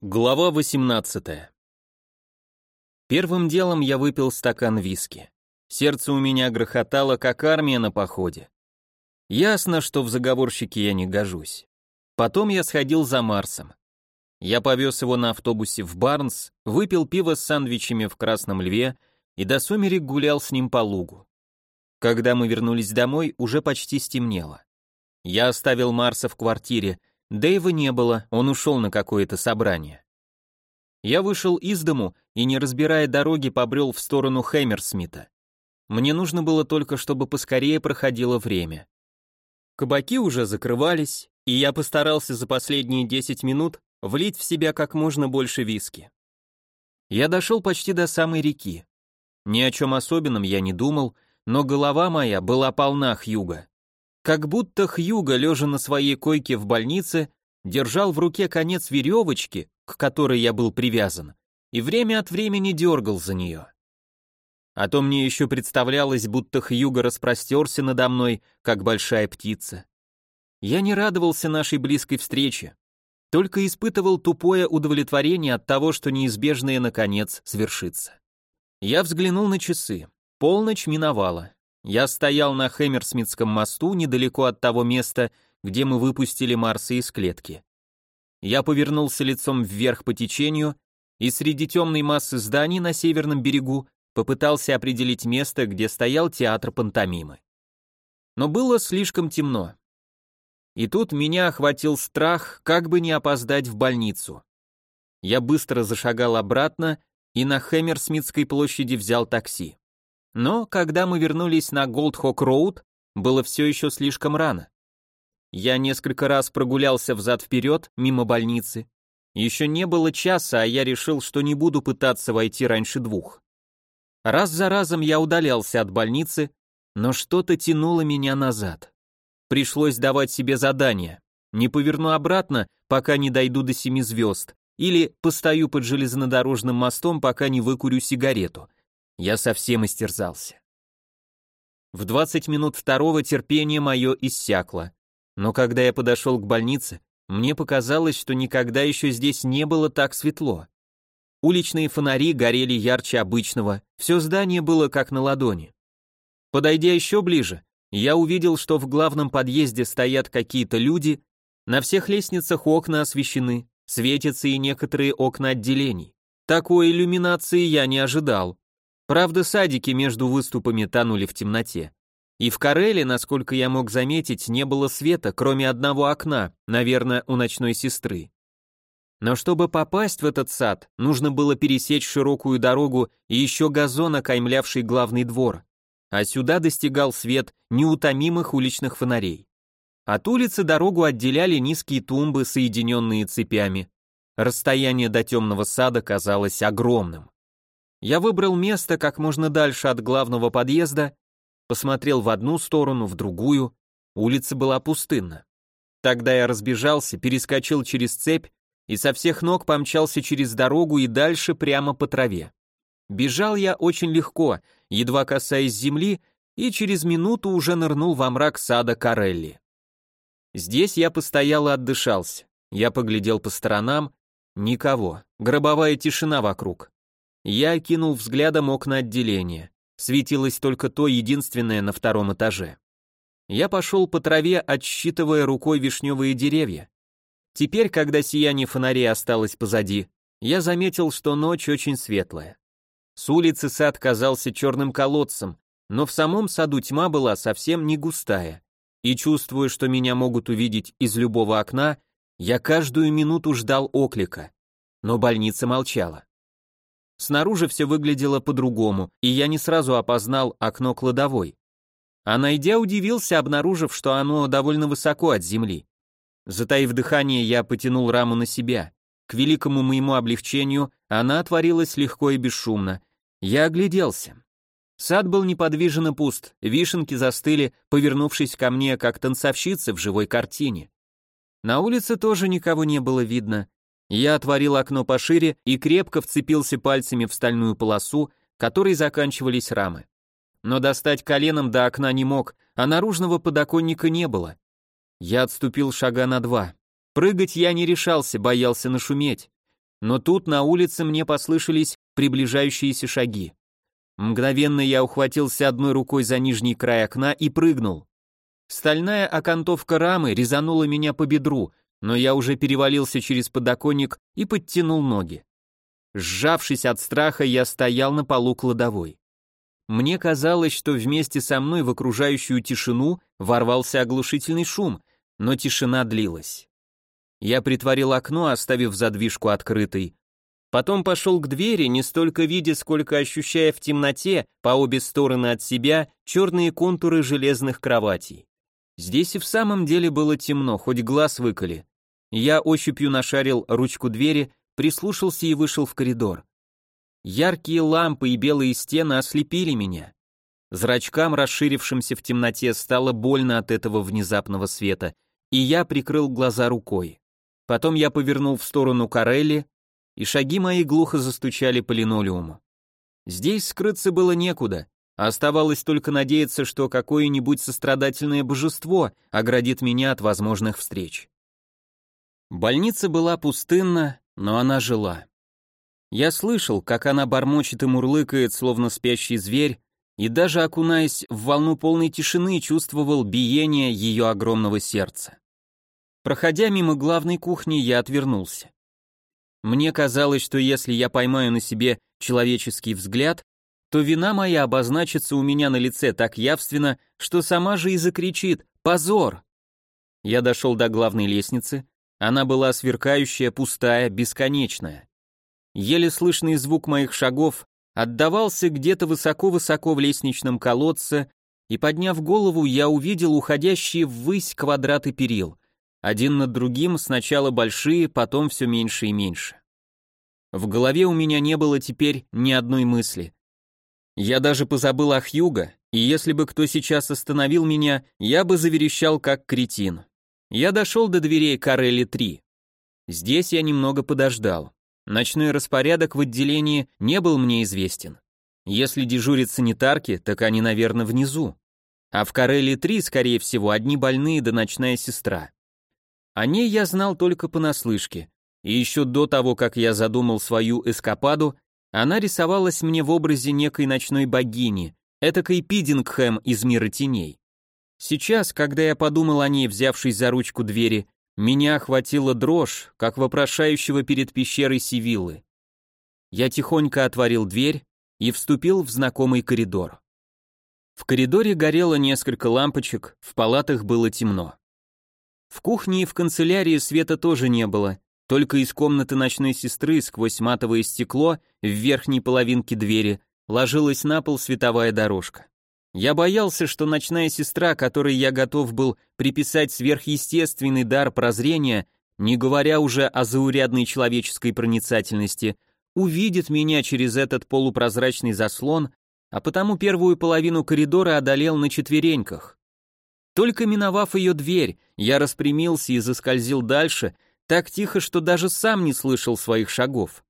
Глава 18. Первым делом я выпил стакан виски. Сердце у меня грохотало, как армия на походе. Ясно, что в заговорщике я не гожусь. Потом я сходил за Марсом. Я повез его на автобусе в Барнс, выпил пиво с сандвичами в Красном Льве и до сумерек гулял с ним по лугу. Когда мы вернулись домой, уже почти стемнело. Я оставил Марса в квартире, Дэйва не было, он ушел на какое-то собрание. Я вышел из дому и, не разбирая дороги, побрел в сторону Хэмерсмита. Мне нужно было только, чтобы поскорее проходило время. Кабаки уже закрывались, и я постарался за последние 10 минут влить в себя как можно больше виски. Я дошел почти до самой реки. Ни о чем особенном я не думал, но голова моя была полна Хьюга. Как будто Хьюга, лежа на своей койке в больнице, держал в руке конец веревочки, к которой я был привязан, и время от времени дергал за нее. А то мне еще представлялось, будто Хьюга распростерся надо мной, как большая птица. Я не радовался нашей близкой встрече, только испытывал тупое удовлетворение от того, что неизбежное наконец свершится. Я взглянул на часы. Полночь миновала. Я стоял на Хэмерсмитском мосту недалеко от того места, где мы выпустили Марса из клетки. Я повернулся лицом вверх по течению и среди темной массы зданий на северном берегу попытался определить место, где стоял театр пантомимы. Но было слишком темно. И тут меня охватил страх, как бы не опоздать в больницу. Я быстро зашагал обратно и на Хэмерсмитской площади взял такси. Но когда мы вернулись на Голдхок-Роуд, было все еще слишком рано. Я несколько раз прогулялся взад-вперед, мимо больницы. Еще не было часа, а я решил, что не буду пытаться войти раньше двух. Раз за разом я удалялся от больницы, но что-то тянуло меня назад. Пришлось давать себе задание. Не поверну обратно, пока не дойду до семи звезд, или постою под железнодорожным мостом, пока не выкурю сигарету. Я совсем истерзался. В 20 минут второго терпение мое иссякло. Но когда я подошел к больнице, мне показалось, что никогда еще здесь не было так светло. Уличные фонари горели ярче обычного, все здание было как на ладони. Подойдя еще ближе, я увидел, что в главном подъезде стоят какие-то люди, на всех лестницах окна освещены, светятся и некоторые окна отделений. Такой иллюминации я не ожидал. Правда, садики между выступами тонули в темноте. И в Кареле, насколько я мог заметить, не было света, кроме одного окна, наверное, у ночной сестры. Но чтобы попасть в этот сад, нужно было пересечь широкую дорогу и еще газон, окаймлявший главный двор. А сюда достигал свет неутомимых уличных фонарей. От улицы дорогу отделяли низкие тумбы, соединенные цепями. Расстояние до темного сада казалось огромным. Я выбрал место как можно дальше от главного подъезда, посмотрел в одну сторону, в другую, улица была пустынна. Тогда я разбежался, перескочил через цепь и со всех ног помчался через дорогу и дальше прямо по траве. Бежал я очень легко, едва касаясь земли, и через минуту уже нырнул во мрак сада Карелли. Здесь я постоял и отдышался. Я поглядел по сторонам, никого, гробовая тишина вокруг. Я окинул взглядом окна отделения. Светилось только то единственное на втором этаже. Я пошел по траве, отсчитывая рукой вишневые деревья. Теперь, когда сияние фонарей осталось позади, я заметил, что ночь очень светлая. С улицы сад казался черным колодцем, но в самом саду тьма была совсем не густая. И чувствуя, что меня могут увидеть из любого окна, я каждую минуту ждал оклика. Но больница молчала. Снаружи все выглядело по-другому, и я не сразу опознал окно кладовой. А найдя, удивился, обнаружив, что оно довольно высоко от земли. Затаив дыхание, я потянул раму на себя. К великому моему облегчению она отворилась легко и бесшумно. Я огляделся. Сад был неподвижен и пуст, вишенки застыли, повернувшись ко мне, как танцовщицы в живой картине. На улице тоже никого не было видно, я отворил окно пошире и крепко вцепился пальцами в стальную полосу, которой заканчивались рамы. Но достать коленом до окна не мог, а наружного подоконника не было. Я отступил шага на два. Прыгать я не решался, боялся нашуметь. но тут на улице мне послышались приближающиеся шаги. Мгновенно я ухватился одной рукой за нижний край окна и прыгнул. Стальная окантовка рамы резанула меня по бедру, но я уже перевалился через подоконник и подтянул ноги. Сжавшись от страха, я стоял на полу кладовой. Мне казалось, что вместе со мной в окружающую тишину ворвался оглушительный шум, но тишина длилась. Я притворил окно, оставив задвижку открытой. Потом пошел к двери, не столько видя, сколько ощущая в темноте, по обе стороны от себя, черные контуры железных кроватей. Здесь и в самом деле было темно, хоть глаз выколи. Я ощупью нашарил ручку двери, прислушался и вышел в коридор. Яркие лампы и белые стены ослепили меня. Зрачкам, расширившимся в темноте, стало больно от этого внезапного света, и я прикрыл глаза рукой. Потом я повернул в сторону Карелли, и шаги мои глухо застучали по линолеуму. Здесь скрыться было некуда, Оставалось только надеяться, что какое-нибудь сострадательное божество оградит меня от возможных встреч. Больница была пустынна, но она жила. Я слышал, как она бормочет и мурлыкает, словно спящий зверь, и даже окунаясь в волну полной тишины, чувствовал биение ее огромного сердца. Проходя мимо главной кухни, я отвернулся. Мне казалось, что если я поймаю на себе человеческий взгляд, то вина моя обозначится у меня на лице так явственно, что сама же и закричит «Позор!». Я дошел до главной лестницы, она была сверкающая, пустая, бесконечная. Еле слышный звук моих шагов отдавался где-то высоко-высоко в лестничном колодце, и, подняв голову, я увидел уходящие ввысь квадраты перил, один над другим, сначала большие, потом все меньше и меньше. В голове у меня не было теперь ни одной мысли. Я даже позабыл о Хьюго, и если бы кто сейчас остановил меня, я бы заверещал как кретин. Я дошел до дверей Карелли 3. Здесь я немного подождал. Ночной распорядок в отделении не был мне известен. Если дежурят санитарки, так они, наверное, внизу. А в Карелли 3, скорее всего, одни больные да ночная сестра. О ней я знал только понаслышке. И еще до того, как я задумал свою эскападу, она рисовалась мне в образе некой ночной богини, этакой Пидингхэм из мира теней. Сейчас, когда я подумал о ней, взявшись за ручку двери, меня охватила дрожь, как вопрошающего перед пещерой Сивиллы. Я тихонько отворил дверь и вступил в знакомый коридор. В коридоре горело несколько лампочек, в палатах было темно. В кухне и в канцелярии света тоже не было, только из комнаты ночной сестры сквозь матовое стекло в верхней половинке двери ложилась на пол световая дорожка. Я боялся, что ночная сестра, которой я готов был приписать сверхъестественный дар прозрения, не говоря уже о заурядной человеческой проницательности, увидит меня через этот полупрозрачный заслон, а потому первую половину коридора одолел на четвереньках. Только миновав ее дверь, я распрямился и заскользил дальше, так тихо, что даже сам не слышал своих шагов.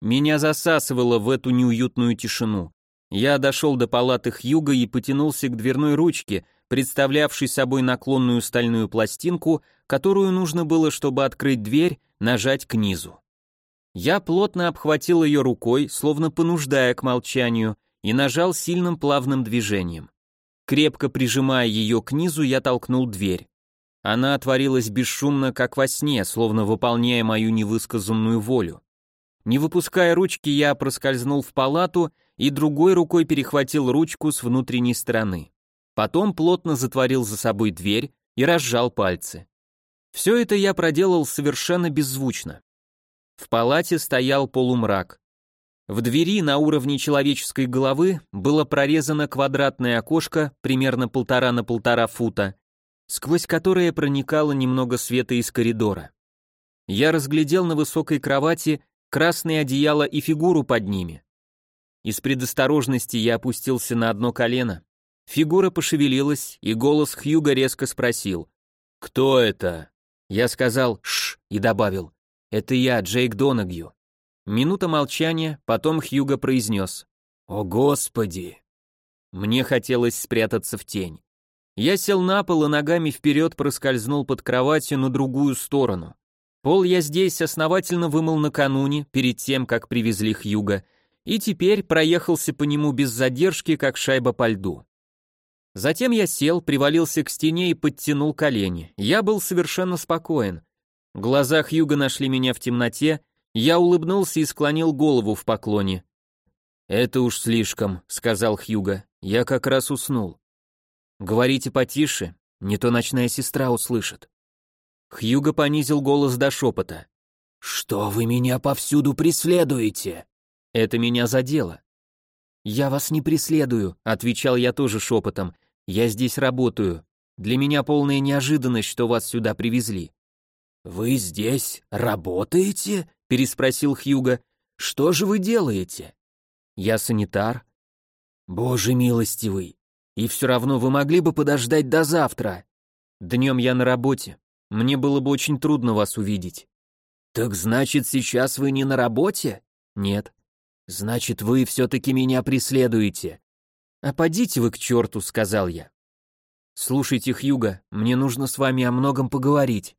Меня засасывало в эту неуютную тишину. Я дошел до палаты Хьюга и потянулся к дверной ручке, представлявшей собой наклонную стальную пластинку, которую нужно было, чтобы открыть дверь, нажать к низу. Я плотно обхватил ее рукой, словно понуждая к молчанию, и нажал сильным плавным движением. Крепко прижимая ее к низу, я толкнул дверь. Она отворилась бесшумно, как во сне, словно выполняя мою невысказанную волю. Не выпуская ручки, я проскользнул в палату и другой рукой перехватил ручку с внутренней стороны. Потом плотно затворил за собой дверь и разжал пальцы. Все это я проделал совершенно беззвучно. В палате стоял полумрак. В двери на уровне человеческой головы было прорезано квадратное окошко примерно полтора на полтора фута, сквозь которое проникало немного света из коридора. Я разглядел на высокой кровати красные одеяла и фигуру под ними. Из предосторожности я опустился на одно колено. Фигура пошевелилась, и голос Хьюга резко спросил «Кто это?» Я сказал «Шш» и добавил «Это я, Джейк Донагью». Минута молчания, потом Хьюга произнес «О, Господи!» Мне хотелось спрятаться в тень. Я сел на пол и ногами вперед проскользнул под кроватью на другую сторону. Пол я здесь основательно вымыл накануне, перед тем, как привезли Хьюга, и теперь проехался по нему без задержки, как шайба по льду. Затем я сел, привалился к стене и подтянул колени. Я был совершенно спокоен. Глаза Хьюга нашли меня в темноте, я улыбнулся и склонил голову в поклоне. «Это уж слишком», — сказал Хьюга. «Я как раз уснул». «Говорите потише, не то ночная сестра услышит». Хьюго понизил голос до шепота. «Что вы меня повсюду преследуете?» Это меня задело. «Я вас не преследую», — отвечал я тоже шепотом. «Я здесь работаю. Для меня полная неожиданность, что вас сюда привезли». «Вы здесь работаете?» — переспросил Хьюго. «Что же вы делаете?» «Я санитар». «Боже милостивый! И все равно вы могли бы подождать до завтра». «Днем я на работе. Мне было бы очень трудно вас увидеть». «Так значит, сейчас вы не на работе?» «Нет». «Значит, вы все-таки меня преследуете». «А подите вы к черту», — сказал я. «Слушайте, Хьюга, мне нужно с вами о многом поговорить».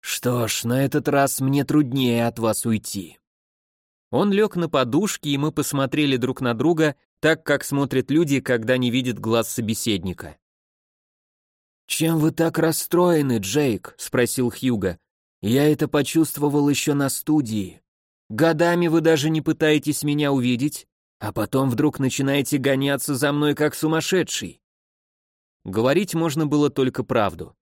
«Что ж, на этот раз мне труднее от вас уйти». Он лег на подушки, и мы посмотрели друг на друга, так как смотрят люди, когда не видят глаз собеседника. «Чем вы так расстроены, Джейк?» — спросил Хьюга. «Я это почувствовал еще на студии. Годами вы даже не пытаетесь меня увидеть, а потом вдруг начинаете гоняться за мной как сумасшедший». Говорить можно было только правду.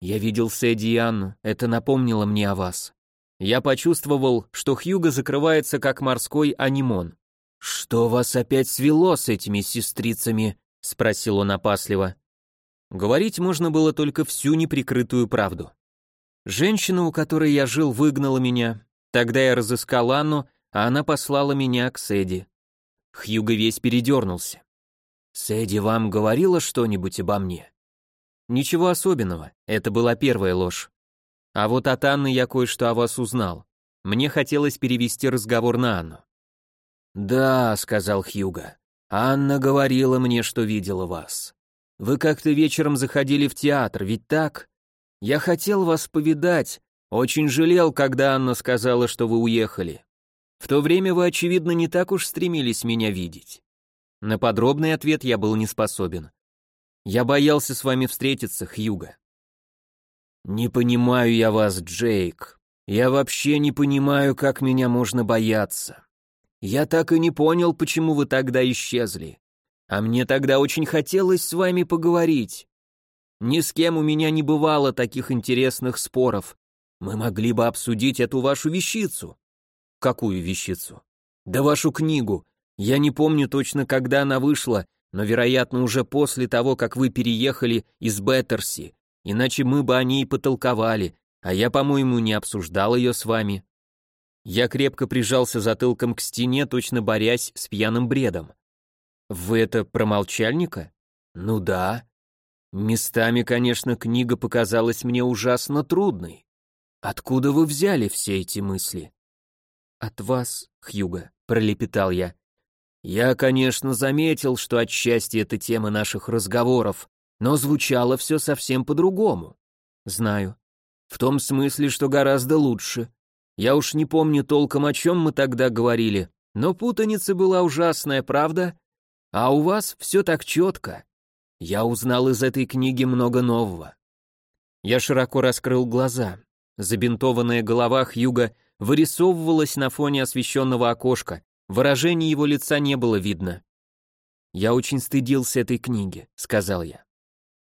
Я видел Сэдди и Анну, это напомнило мне о вас. Я почувствовал, что Хьюго закрывается как морской анимон. «Что вас опять свело с этими сестрицами?» — спросил он опасливо. Говорить можно было только всю неприкрытую правду. Женщина, у которой я жил, выгнала меня. Тогда я разыскал Анну, а она послала меня к Сэдди. Хьюго весь передернулся. «Сэдди вам говорила что-нибудь обо мне?» «Ничего особенного, это была первая ложь. А вот от Анны я кое-что о вас узнал. Мне хотелось перевести разговор на Анну». «Да», — сказал Хьюго, — «Анна говорила мне, что видела вас. Вы как-то вечером заходили в театр, ведь так? Я хотел вас повидать, очень жалел, когда Анна сказала, что вы уехали. В то время вы, очевидно, не так уж стремились меня видеть. На подробный ответ я был не способен. Я боялся с вами встретиться, Хьюга. Не понимаю я вас, Джейк. Я вообще не понимаю, как меня можно бояться. Я так и не понял, почему вы тогда исчезли. А мне тогда очень хотелось с вами поговорить. Ни с кем у меня не бывало таких интересных споров. Мы могли бы обсудить эту вашу вещицу. Какую вещицу? Да вашу книгу. Я не помню точно, когда она вышла, но, вероятно, уже после того, как вы переехали из Беттерси, иначе мы бы о ней потолковали, а я, по-моему, не обсуждал ее с вами. Я крепко прижался затылком к стене, точно борясь с пьяным бредом. Вы это про молчальника? Ну да. Местами, конечно, книга показалась мне ужасно трудной. Откуда вы взяли все эти мысли? От вас, Хьюга, пролепетал я. Я, конечно, заметил, что отчасти это тема наших разговоров, но звучало все совсем по-другому. Знаю. В том смысле, что гораздо лучше. Я уж не помню толком, о чем мы тогда говорили, но путаница была ужасная, правда? А у вас все так четко. Я узнал из этой книги много нового. Я широко раскрыл глаза. Забинтованная голова Хьюга вырисовывалась на фоне освещенного окошка. Выражения его лица не было видно. «Я очень стыдился этой книги», — сказал я.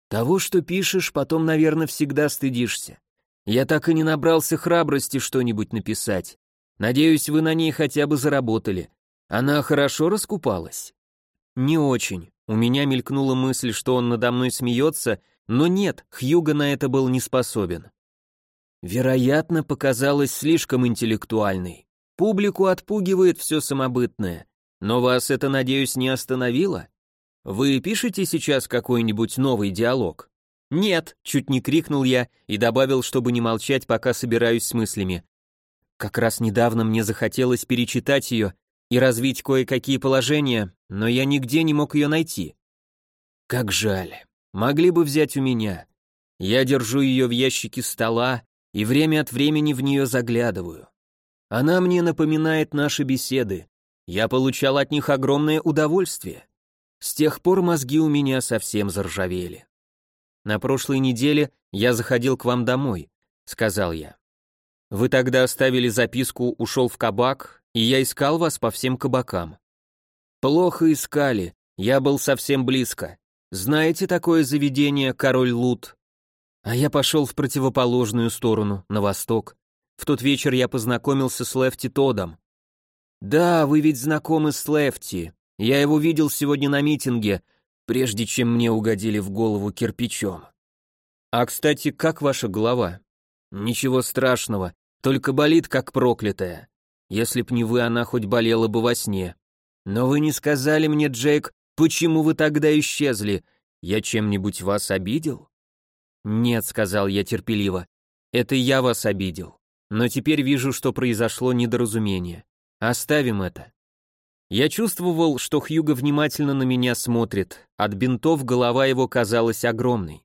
«Того, что пишешь, потом, наверное, всегда стыдишься. Я так и не набрался храбрости что-нибудь написать. Надеюсь, вы на ней хотя бы заработали. Она хорошо раскупалась?» Не очень. У меня мелькнула мысль, что он надо мной смеется, но нет, Хьюго на это был не способен. Вероятно, показалось слишком интеллектуальной. Публику отпугивает все самобытное. Но вас это, надеюсь, не остановило? Вы пишете сейчас какой-нибудь новый диалог? Нет, чуть не крикнул я и добавил, чтобы не молчать, пока собираюсь с мыслями. Как раз недавно мне захотелось перечитать ее и развить кое-какие положения, но я нигде не мог ее найти. Как жаль. Могли бы взять у меня. Я держу ее в ящике стола, и время от времени в нее заглядываю. Она мне напоминает наши беседы. Я получал от них огромное удовольствие. С тех пор мозги у меня совсем заржавели. На прошлой неделе я заходил к вам домой, сказал я. Вы тогда оставили записку, ушел в кабак, и я искал вас по всем кабакам. Плохо искали, я был совсем близко. Знаете такое заведение «Король Лут»? А я пошел в противоположную сторону, на восток. В тот вечер я познакомился с Лефти Тодом. Да, вы ведь знакомы с Лефти. Я его видел сегодня на митинге, прежде чем мне угодили в голову кирпичом. А, кстати, как ваша голова? Ничего страшного, только болит как проклятая. Если б не вы, она хоть болела бы во сне. Но вы не сказали мне, Джейк, почему вы тогда исчезли? Я чем-нибудь вас обидел? Нет, сказал я терпеливо. Это я вас обидел. Но теперь вижу, что произошло недоразумение. Оставим это. Я чувствовал, что Хьюго внимательно на меня смотрит. От бинтов голова его казалась огромной.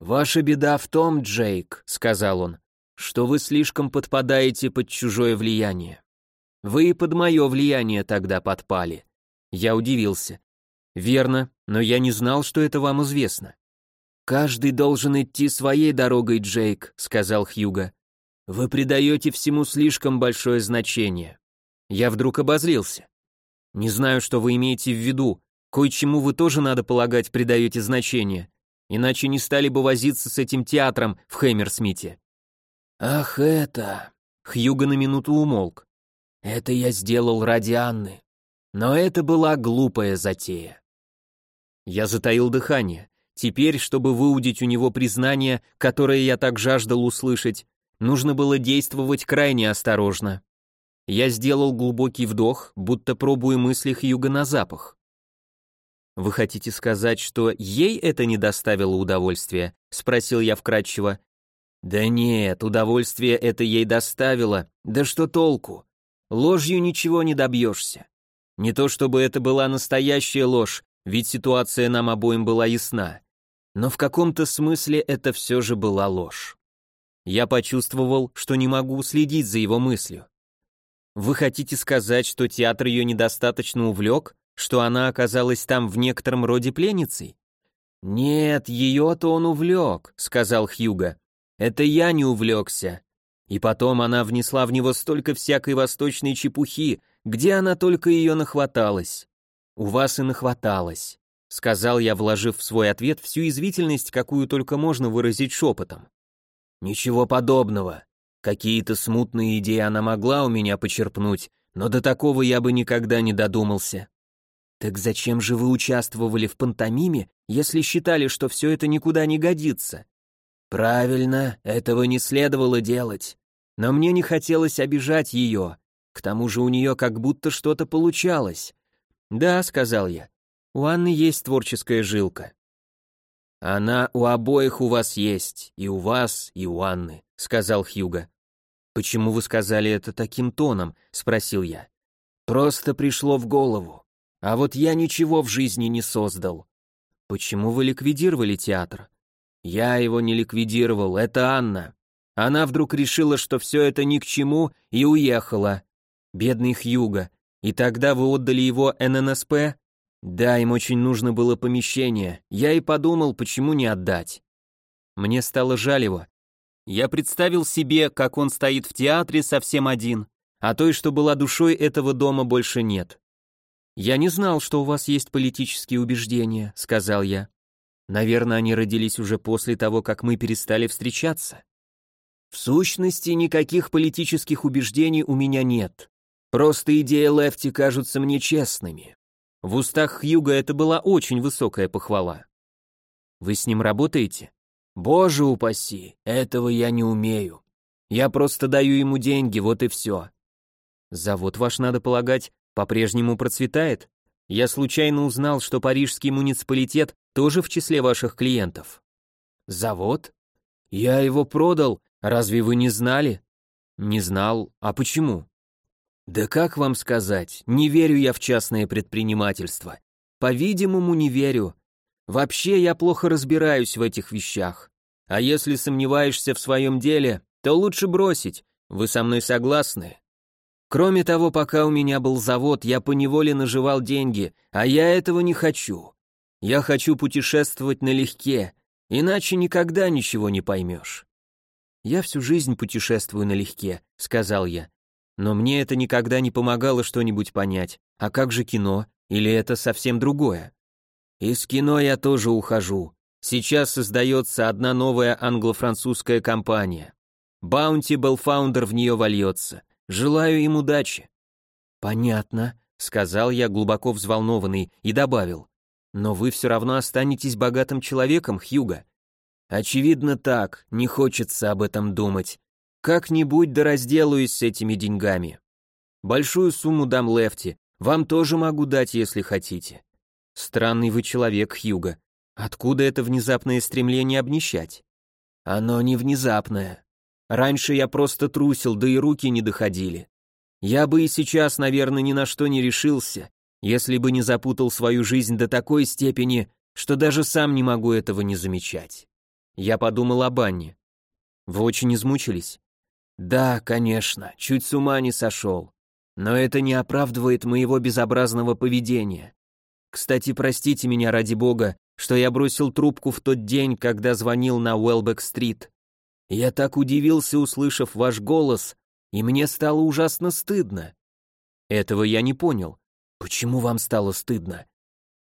«Ваша беда в том, Джейк», — сказал он, — «что вы слишком подпадаете под чужое влияние. Вы и под мое влияние тогда подпали». Я удивился. «Верно, но я не знал, что это вам известно». «Каждый должен идти своей дорогой, Джейк», — сказал Хьюго. Вы придаете всему слишком большое значение. Я вдруг обозлился. Не знаю, что вы имеете в виду. Кое-чему вы тоже, надо полагать, придаете значение. Иначе не стали бы возиться с этим театром в Хэмерсмите. Ах, это... Хьюго на минуту умолк. Это я сделал ради Анны. Но это была глупая затея. Я затаил дыхание. Теперь, чтобы выудить у него признание, которое я так жаждал услышать, Нужно было действовать крайне осторожно. Я сделал глубокий вдох, будто пробуя мысли Хьюга на запах. «Вы хотите сказать, что ей это не доставило удовольствия?» — спросил я вкратчиво. «Да нет, удовольствие это ей доставило. Да что толку? Ложью ничего не добьешься. Не то чтобы это была настоящая ложь, ведь ситуация нам обоим была ясна. Но в каком-то смысле это все же была ложь. Я почувствовал, что не могу следить за его мыслью. Вы хотите сказать, что театр ее недостаточно увлек, что она оказалась там в некотором роде пленницей? Нет, ее-то он увлек, сказал Хьюга. Это я не увлекся. И потом она внесла в него столько всякой восточной чепухи, где она только ее нахваталась. У вас и нахваталась, сказал я, вложив в свой ответ всю извительность, какую только можно выразить шепотом. Ничего подобного. Какие-то смутные идеи она могла у меня почерпнуть, но до такого я бы никогда не додумался. Так зачем же вы участвовали в пантомиме, если считали, что все это никуда не годится? Правильно, этого не следовало делать. Но мне не хотелось обижать ее. К тому же у нее как будто что-то получалось. Да, сказал я. У Анны есть творческая жилка. «Она у обоих у вас есть, и у вас, и у Анны», — сказал Хьюго. «Почему вы сказали это таким тоном?» — спросил я. «Просто пришло в голову. А вот я ничего в жизни не создал». «Почему вы ликвидировали театр?» «Я его не ликвидировал, это Анна. Она вдруг решила, что все это ни к чему, и уехала. Бедный Хьюго. И тогда вы отдали его ННСП?» Да, им очень нужно было помещение. Я и подумал, почему не отдать. Мне стало жаль его. Я представил себе, как он стоит в театре совсем один, а той, что была душой этого дома, больше нет. «Я не знал, что у вас есть политические убеждения», — сказал я. «Наверное, они родились уже после того, как мы перестали встречаться». «В сущности, никаких политических убеждений у меня нет. Просто идеи Лефти кажутся мне честными. В устах Хьюга это была очень высокая похвала. Вы с ним работаете? Боже упаси, этого я не умею. Я просто даю ему деньги, вот и все. Завод ваш, надо полагать, по-прежнему процветает? Я случайно узнал, что парижский муниципалитет тоже в числе ваших клиентов. Завод? Я его продал, разве вы не знали? Не знал, а почему? Да как вам сказать, не верю я в частное предпринимательство. По-видимому, не верю. Вообще я плохо разбираюсь в этих вещах. А если сомневаешься в своем деле, то лучше бросить. Вы со мной согласны? Кроме того, пока у меня был завод, я поневоле наживал деньги, а я этого не хочу. Я хочу путешествовать налегке, иначе никогда ничего не поймешь. Я всю жизнь путешествую налегке, сказал я. Но мне это никогда не помогало что-нибудь понять. А как же кино? Или это совсем другое? Из кино я тоже ухожу. Сейчас создается одна новая англо-французская компания. Баунти Белфаундер в нее вольется. Желаю им удачи». «Понятно», — сказал я, глубоко взволнованный, и добавил. «Но вы все равно останетесь богатым человеком, Хьюго». «Очевидно так, не хочется об этом думать. Как-нибудь да разделаюсь с этими деньгами. Большую сумму дам Лефти, вам тоже могу дать, если хотите». «Странный вы человек, Хьюга. Откуда это внезапное стремление обнищать?» «Оно не внезапное. Раньше я просто трусил, да и руки не доходили. Я бы и сейчас, наверное, ни на что не решился, если бы не запутал свою жизнь до такой степени, что даже сам не могу этого не замечать. Я подумал об Анне. Вы очень измучились? Да, конечно, чуть с ума не сошел. Но это не оправдывает моего безобразного поведения. Кстати, простите меня ради бога, что я бросил трубку в тот день, когда звонил на Уэлбек-стрит. Я так удивился, услышав ваш голос, и мне стало ужасно стыдно. Этого я не понял. Почему вам стало стыдно?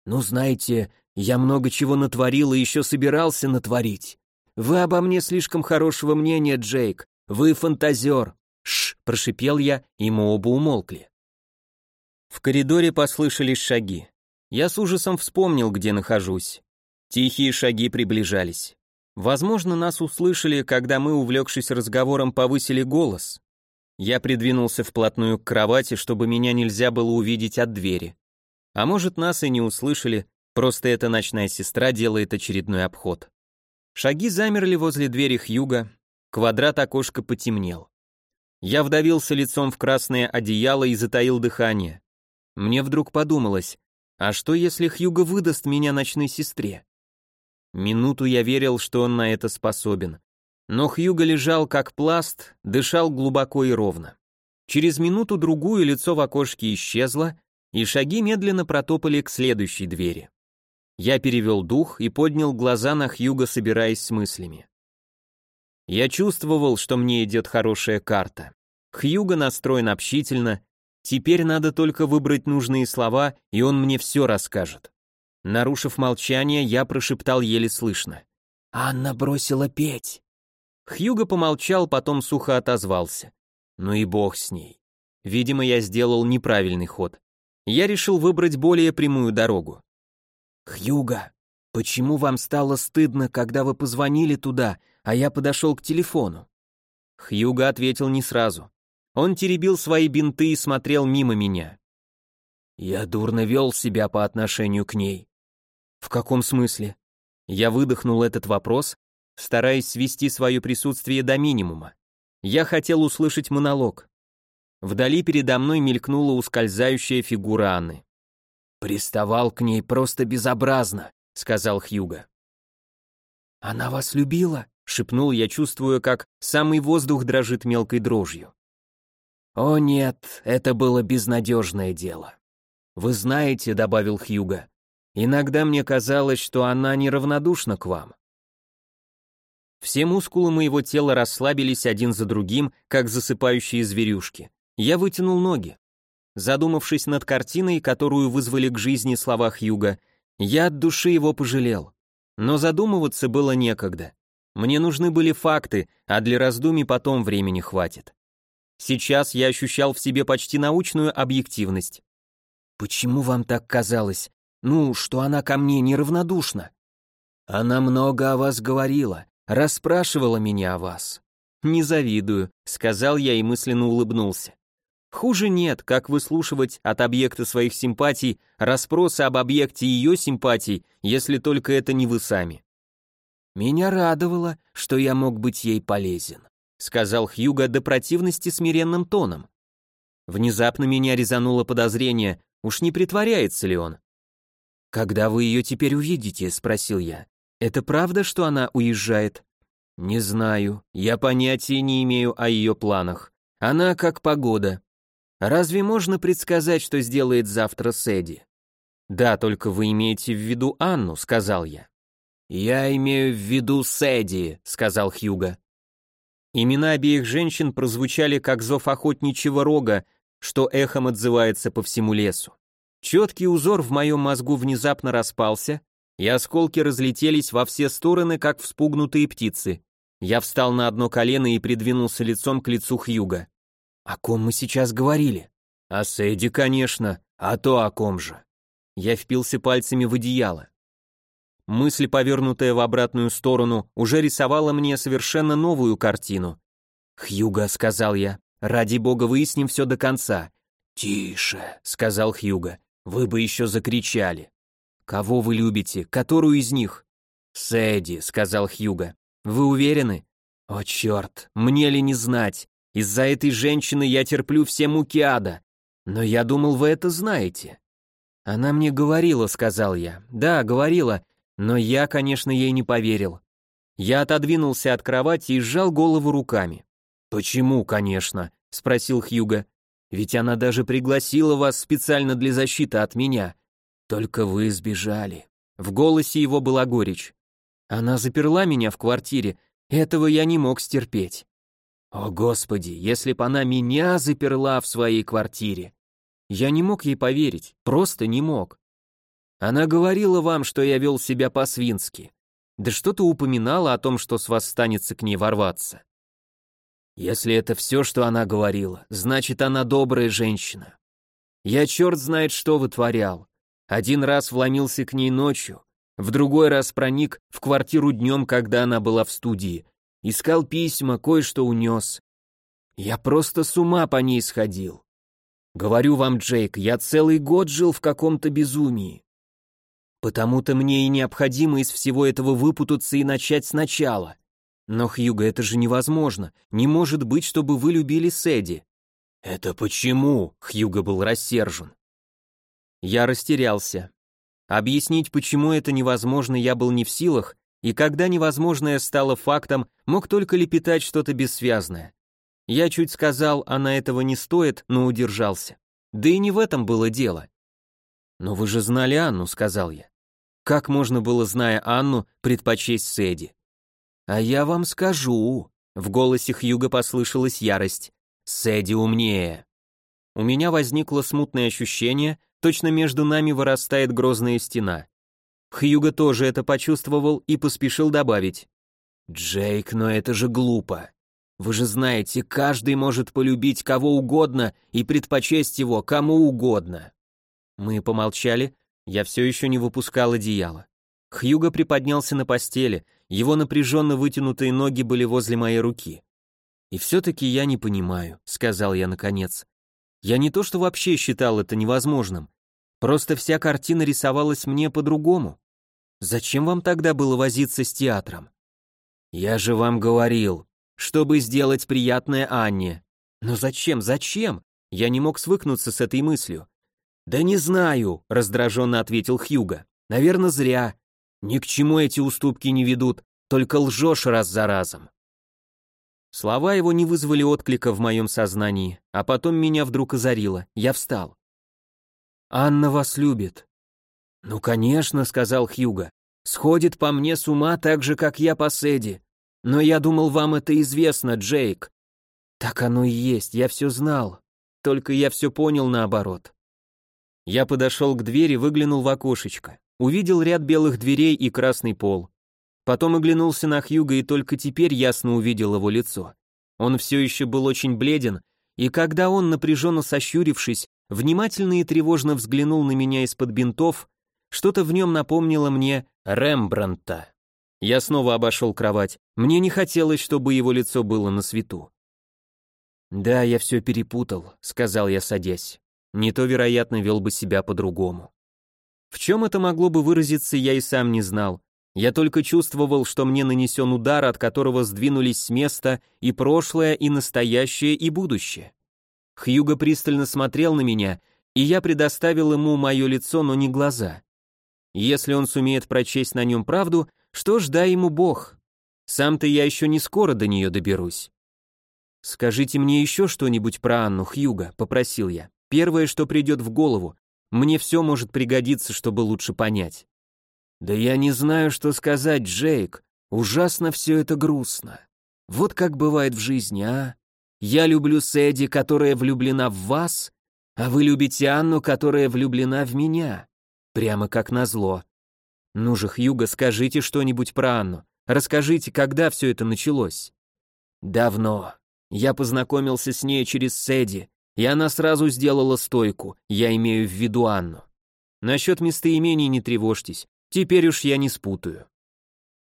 Ну, знаете, я много чего натворил и еще собирался натворить. Вы обо мне слишком хорошего мнения, Джейк. Вы фантазер. Шш, прошипел я, и мы оба умолкли. В коридоре послышались шаги. Я с ужасом вспомнил, где нахожусь. Тихие шаги приближались. Возможно, нас услышали, когда мы, увлекшись разговором, повысили голос. Я придвинулся вплотную к кровати, чтобы меня нельзя было увидеть от двери. А может, нас и не услышали, просто эта ночная сестра делает очередной обход. Шаги замерли возле двери Хьюга, квадрат окошка потемнел. Я вдавился лицом в красное одеяло и затаил дыхание. Мне вдруг подумалось, а что если Хьюга выдаст меня ночной сестре? Минуту я верил, что он на это способен. Но Хьюго лежал как пласт, дышал глубоко и ровно. Через минуту-другую лицо в окошке исчезло, и шаги медленно протопали к следующей двери. Я перевел дух и поднял глаза на Хьюго, собираясь с мыслями. Я чувствовал, что мне идет хорошая карта. Хьюго настроен общительно, теперь надо только выбрать нужные слова, и он мне все расскажет. Нарушив молчание, я прошептал еле слышно. «Анна бросила петь!» Хьюго помолчал, потом сухо отозвался. «Ну и бог с ней. Видимо, я сделал неправильный ход. Я решил выбрать более прямую дорогу». «Хьюго, почему вам стало стыдно, когда вы позвонили туда, а я подошел к телефону?» Хьюго ответил не сразу. Он теребил свои бинты и смотрел мимо меня. «Я дурно вел себя по отношению к ней. В каком смысле? Я выдохнул этот вопрос, стараясь свести свое присутствие до минимума. Я хотел услышать монолог. Вдали передо мной мелькнула ускользающая фигура Анны. «Приставал к ней просто безобразно», — сказал Хьюга. «Она вас любила?» — шепнул я, чувствуя, как самый воздух дрожит мелкой дрожью. «О нет, это было безнадежное дело. Вы знаете», — добавил Хьюга, Иногда мне казалось, что она неравнодушна к вам. Все мускулы моего тела расслабились один за другим, как засыпающие зверюшки. Я вытянул ноги. Задумавшись над картиной, которую вызвали к жизни слова Хьюга, я от души его пожалел. Но задумываться было некогда. Мне нужны были факты, а для раздумий потом времени хватит. Сейчас я ощущал в себе почти научную объективность. «Почему вам так казалось?» Ну, что она ко мне неравнодушна. Она много о вас говорила, расспрашивала меня о вас. Не завидую, сказал я и мысленно улыбнулся. Хуже нет, как выслушивать от объекта своих симпатий расспросы об объекте ее симпатий, если только это не вы сами. Меня радовало, что я мог быть ей полезен, сказал Хьюго до противности смиренным тоном. Внезапно меня резануло подозрение, уж не притворяется ли он. «Когда вы ее теперь увидите?» — спросил я. «Это правда, что она уезжает?» Не знаю, я понятия не имею о ее планах. Она как погода. Разве можно предсказать, что сделает завтра Сэдди? Да, только вы имеете в виду Анну, сказал я. Я имею в виду Сэдди, сказал Хьюга. Имена обеих женщин прозвучали как зов охотничьего рога, что эхом отзывается по всему лесу. Четкий узор в моем мозгу внезапно распался, и осколки разлетелись во все стороны, как вспугнутые птицы. Я встал на одно колено и придвинулся лицом к лицу Хьюга. «О ком мы сейчас говорили?» «О Сэдди, конечно, а то о ком же?» Я впился пальцами в одеяло. Мысль, повернутая в обратную сторону, уже рисовала мне совершенно новую картину. «Хьюга», — сказал я, — «ради бога выясним все до конца». «Тише», — сказал Хьюга, — «вы бы еще закричали». «Кого вы любите? Которую из них?» «Сэдди», — сказал Хьюга. «Вы уверены?» «О, черт, мне ли не знать? Из-за этой женщины я терплю все муки ада. Но я думал, вы это знаете». «Она мне говорила», — сказал я. «Да, говорила, но я, конечно, ей не поверил. Я отодвинулся от кровати и сжал голову руками. «Почему, конечно?» — спросил Хьюга. «Ведь она даже пригласила вас специально для защиты от меня. Только вы сбежали». В голосе его была горечь. Она заперла меня в квартире, этого я не мог стерпеть. О, Господи, если б она меня заперла в своей квартире. Я не мог ей поверить, просто не мог. Она говорила вам, что я вел себя по-свински. Да что-то упоминала о том, что с вас станется к ней ворваться. Если это все, что она говорила, значит, она добрая женщина. Я черт знает, что вытворял. Один раз вломился к ней ночью, в другой раз проник в квартиру днем, когда она была в студии. Искал письма, кое-что унес. Я просто с ума по ней сходил. Говорю вам, Джейк, я целый год жил в каком-то безумии. Потому-то мне и необходимо из всего этого выпутаться и начать сначала. Но, Хьюго, это же невозможно. Не может быть, чтобы вы любили Сэдди. Это почему? Хьюго был рассержен. Я растерялся. Объяснить, почему это невозможно, я был не в силах, и когда невозможное стало фактом, мог только лепетать что-то бессвязное. Я чуть сказал, она этого не стоит, но удержался. Да и не в этом было дело. «Но вы же знали Анну», — сказал я. Как можно было, зная Анну, предпочесть Сэдди? А я вам скажу. В голосе Хьюга послышалась ярость. Сэдди умнее. У меня возникло смутное ощущение, точно между нами вырастает грозная стена. Хьюга тоже это почувствовал и поспешил добавить. «Джейк, но это же глупо. Вы же знаете, каждый может полюбить кого угодно и предпочесть его кому угодно». Мы помолчали, я все еще не выпускал одеяло. Хьюго приподнялся на постели, его напряженно вытянутые ноги были возле моей руки. «И все-таки я не понимаю», — сказал я наконец. «Я не то что вообще считал это невозможным, просто вся картина рисовалась мне по-другому. Зачем вам тогда было возиться с театром?» «Я же вам говорил, чтобы сделать приятное Анне». «Но зачем, зачем?» Я не мог свыкнуться с этой мыслью. «Да не знаю», — раздраженно ответил Хьюга. «Наверное, зря. Ни к чему эти уступки не ведут, только лжешь раз за разом». Слова его не вызвали отклика в моем сознании, а потом меня вдруг озарило. Я встал. «Анна вас любит». «Ну, конечно», — сказал Хьюга. «Сходит по мне с ума так же, как я по Сэдди. Но я думал, вам это известно, Джейк». «Так оно и есть, я все знал. Только я все понял наоборот. Я подошел к двери, выглянул в окошечко. Увидел ряд белых дверей и красный пол. Потом оглянулся на Хьюга и только теперь ясно увидел его лицо. Он все еще был очень бледен, и когда он, напряженно сощурившись, внимательно и тревожно взглянул на меня из-под бинтов, что-то в нем напомнило мне Рембрандта. Я снова обошел кровать. Мне не хотелось, чтобы его лицо было на свету. «Да, я все перепутал», — сказал я, садясь не то, вероятно, вел бы себя по-другому. В чем это могло бы выразиться, я и сам не знал. Я только чувствовал, что мне нанесен удар, от которого сдвинулись с места и прошлое, и настоящее, и будущее. Хьюго пристально смотрел на меня, и я предоставил ему мое лицо, но не глаза. Если он сумеет прочесть на нем правду, что ж, дай ему Бог. Сам-то я еще не скоро до нее доберусь. «Скажите мне еще что-нибудь про Анну Хьюга», — попросил я. «Первое, что придет в голову. Мне все может пригодиться, чтобы лучше понять». «Да я не знаю, что сказать, Джейк. Ужасно все это грустно. Вот как бывает в жизни, а? Я люблю Сэдди, которая влюблена в вас, а вы любите Анну, которая влюблена в меня. Прямо как назло. Ну же, Хьюго, скажите что-нибудь про Анну. Расскажите, когда все это началось?» «Давно. Я познакомился с ней через Сэдди, и она сразу сделала стойку, я имею в виду Анну. Насчет местоимений не тревожьтесь, теперь уж я не спутаю.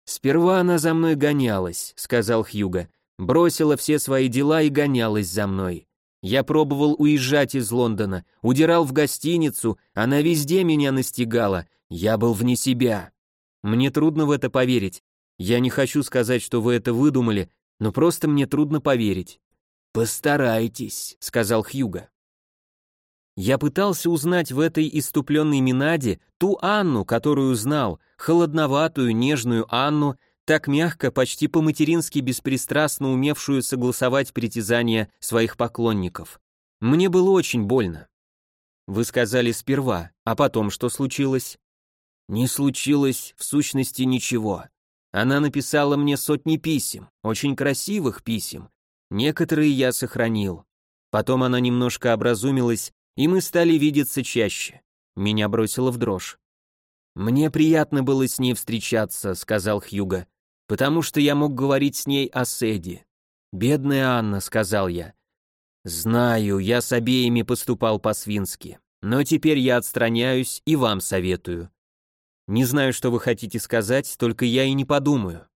Сперва она за мной гонялась, сказал Хьюга, бросила все свои дела и гонялась за мной. Я пробовал уезжать из Лондона, удирал в гостиницу, она везде меня настигала, я был вне себя. Мне трудно в это поверить. Я не хочу сказать, что вы это выдумали, но просто мне трудно поверить. Постарайтесь, сказал Хьюга. Я пытался узнать в этой иступленной Минаде ту Анну, которую знал, холодноватую, нежную Анну, так мягко, почти по-матерински беспристрастно умевшую согласовать притязания своих поклонников. Мне было очень больно. Вы сказали сперва, а потом что случилось? Не случилось в сущности ничего. Она написала мне сотни писем, очень красивых писем. Некоторые я сохранил. Потом она немножко образумилась, и мы стали видеться чаще. Меня бросило в дрожь. «Мне приятно было с ней встречаться», — сказал Хьюга, «потому что я мог говорить с ней о Седи». «Бедная Анна», — сказал я. «Знаю, я с обеими поступал по-свински, но теперь я отстраняюсь и вам советую. Не знаю, что вы хотите сказать, только я и не подумаю.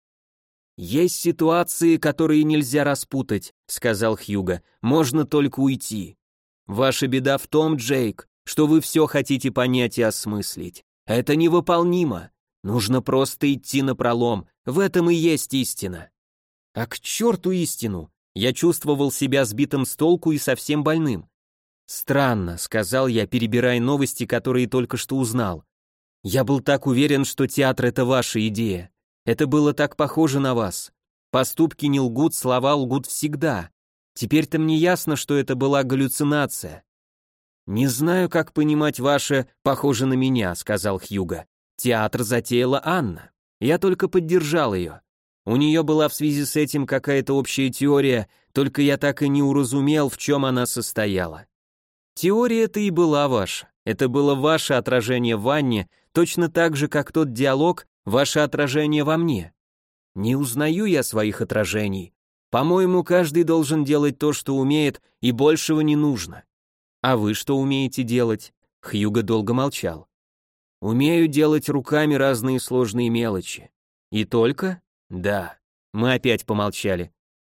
Есть ситуации, которые нельзя распутать, сказал Хьюга. Можно только уйти. Ваша беда в том, Джейк, что вы все хотите понять и осмыслить. Это невыполнимо. Нужно просто идти на пролом. В этом и есть истина. А к черту истину. Я чувствовал себя сбитым с толку и совсем больным. Странно, сказал я, перебирая новости, которые только что узнал. Я был так уверен, что театр — это ваша идея. Это было так похоже на вас. Поступки не лгут, слова лгут всегда. Теперь-то мне ясно, что это была галлюцинация. Не знаю, как понимать ваше «похоже на меня», — сказал Хьюга. Театр затеяла Анна. Я только поддержал ее. У нее была в связи с этим какая-то общая теория, только я так и не уразумел, в чем она состояла. Теория это и была ваша. Это было ваше отражение в ванне, точно так же, как тот диалог, ваше отражение во мне. Не узнаю я своих отражений. По-моему, каждый должен делать то, что умеет, и большего не нужно. А вы что умеете делать? Хьюго долго молчал. Умею делать руками разные сложные мелочи. И только? Да. Мы опять помолчали.